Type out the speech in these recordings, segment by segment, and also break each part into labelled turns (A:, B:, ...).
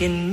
A: making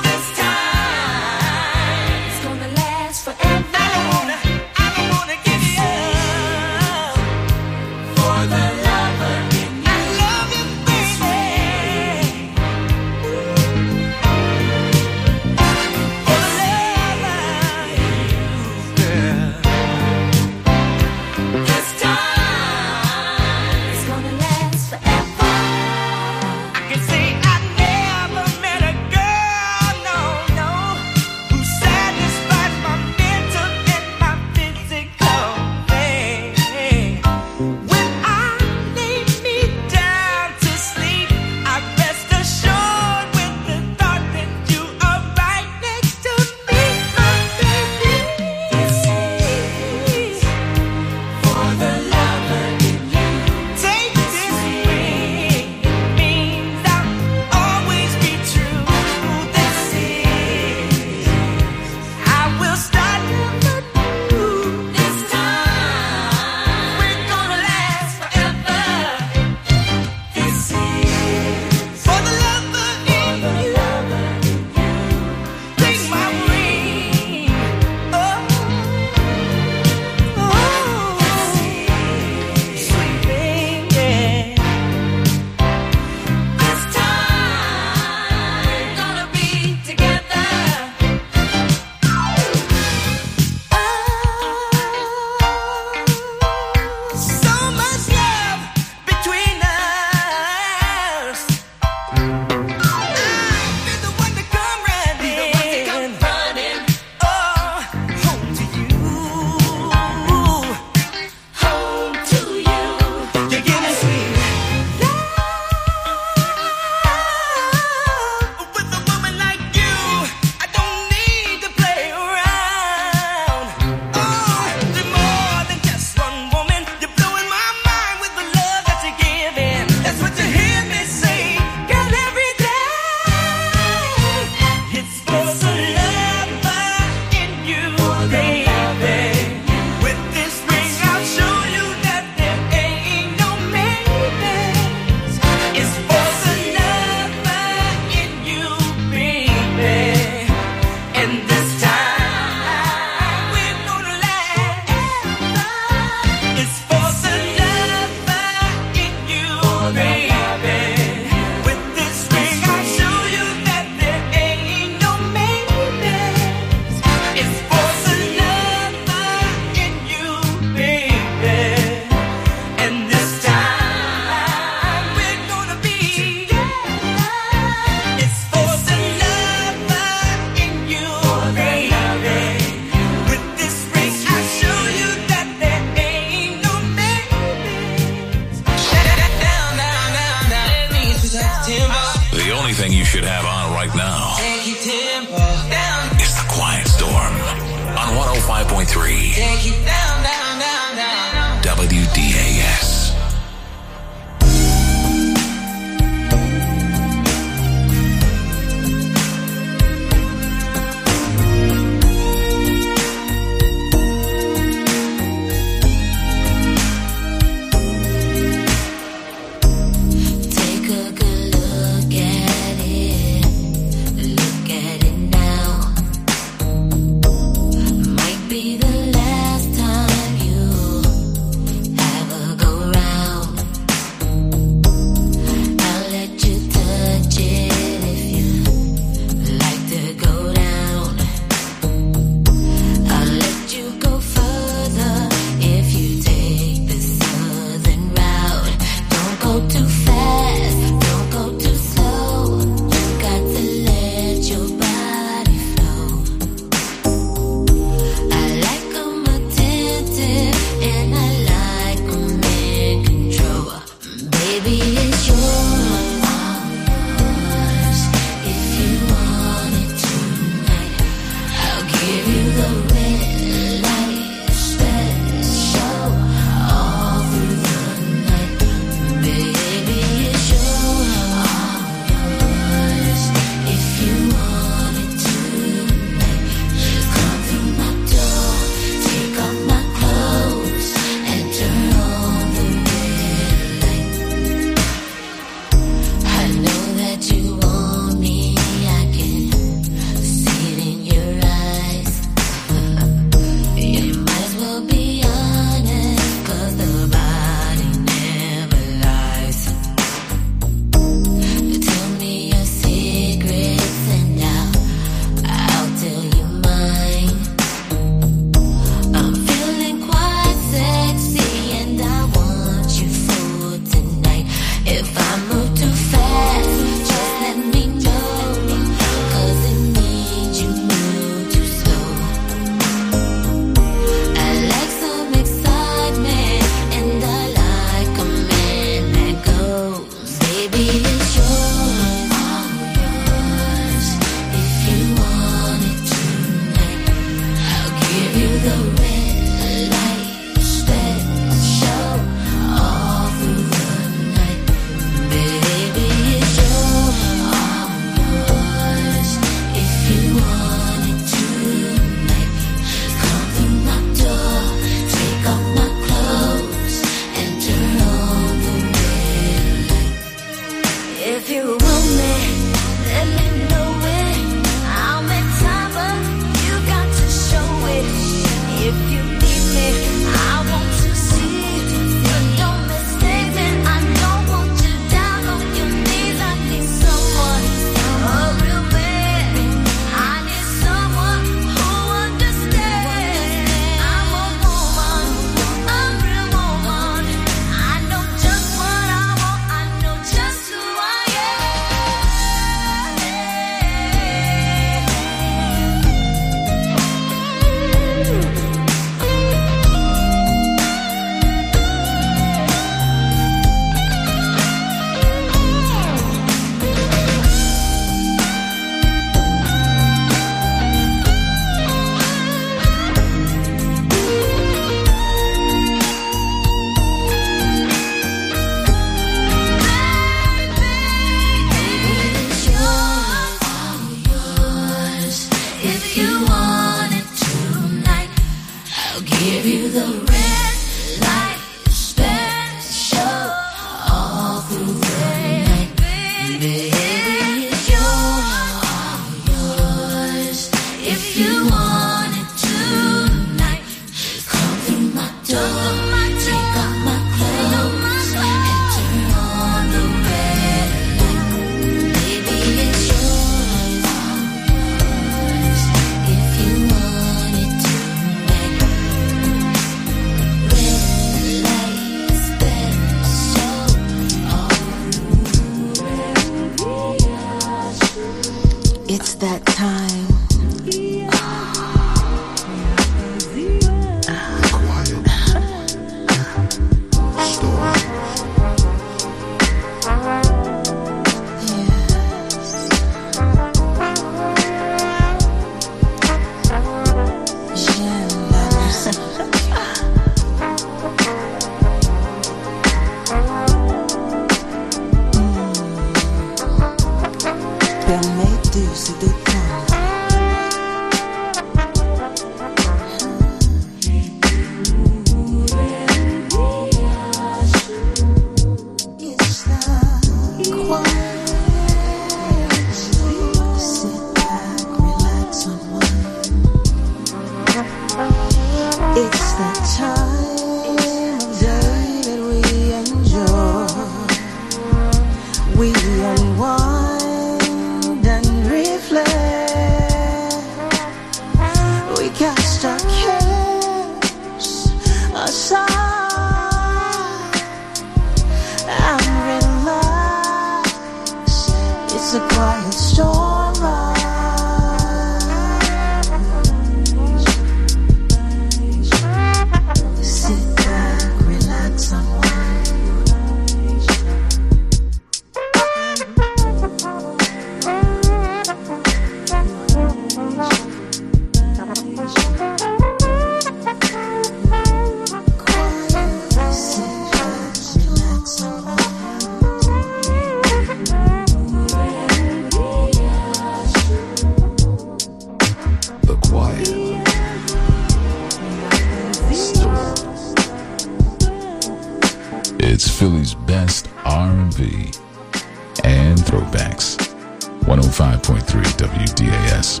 B: WDAS.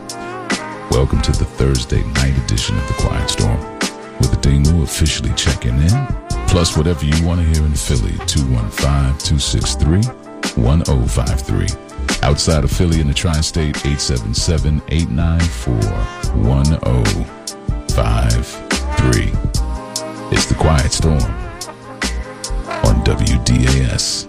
B: Welcome to the Thursday night edition of The Quiet Storm, with Dingle officially checking in, plus whatever you want to hear in Philly, 215-263-1053. Outside of Philly in the tri-state, 877-894-1053. It's The Quiet Storm on WDAS.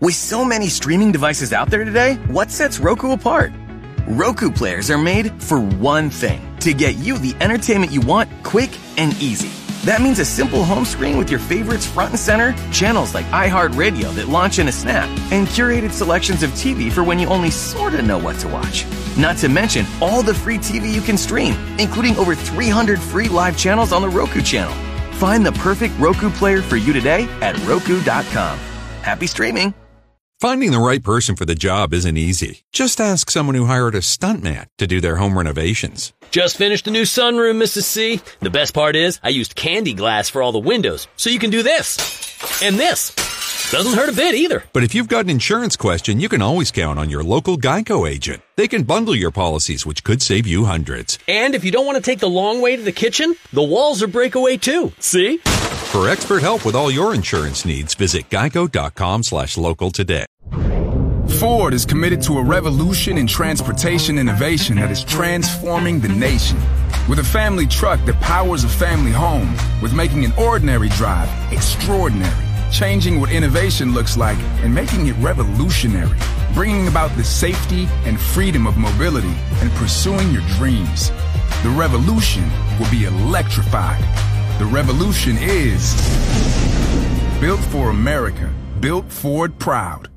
C: With so many streaming devices out there today, what sets Roku apart? Roku players are made for one thing to get you the entertainment you want quick and easy. That means a simple home screen with your favorites front and center, channels like iHeartRadio that launch in a snap, and curated selections of TV for when you only sorta know what to watch. Not to mention all the free TV you can stream, including over 300 free live channels on the Roku channel. Find the perfect Roku player for you today at Roku.com. Happy streaming!
D: Finding the right person for the job isn't easy. Just ask someone who hired a stuntman to do their home renovations.
E: Just finished a new sunroom, Mrs. C. The best part is I used candy glass for all the windows, so you can do this. And this. Doesn't hurt a bit either.
D: But if you've got an insurance question, you can always count on your local Geico agent. They can bundle your policies, which could save you hundreds.
E: And if you don't want to take the long way to the kitchen, the walls are breakaway too. See?
D: For expert help with all your insurance needs, visit geico.com slash local today.
F: Ford is committed to a revolution in transportation innovation that is transforming the nation. With a family truck that powers a family home, with making an ordinary drive extraordinary, changing what innovation looks like and making it revolutionary, bringing about the safety and freedom of mobility and pursuing your dreams. The revolution will be electrified. The revolution is built for America, built Ford proud.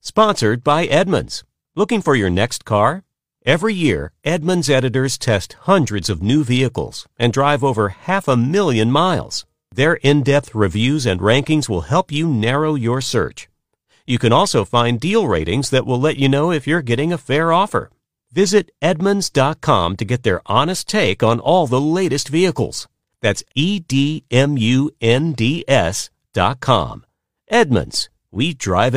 G: Sponsored by Edmunds. Looking for your next car? Every year, Edmunds editors test hundreds of new vehicles and drive over half a million miles. Their in-depth reviews and rankings will help you narrow your search. You can also find deal ratings that will let you know if you're getting a fair offer. Visit Edmunds.com to get their honest take on all the latest vehicles. That's E-D-M-U-N-D-S dot com. Edmunds. We drive it